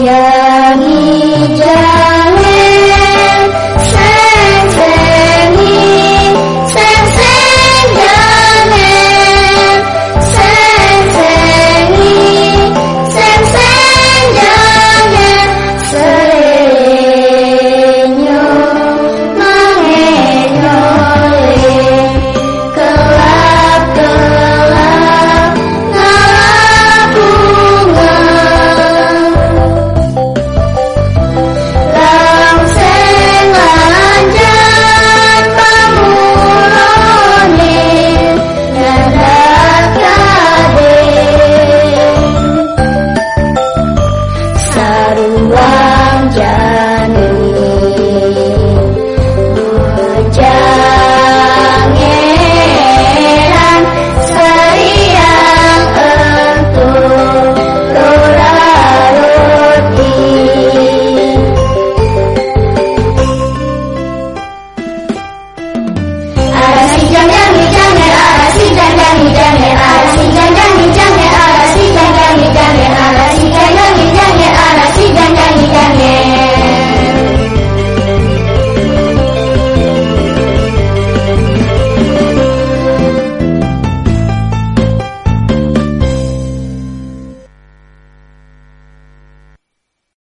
Yeah.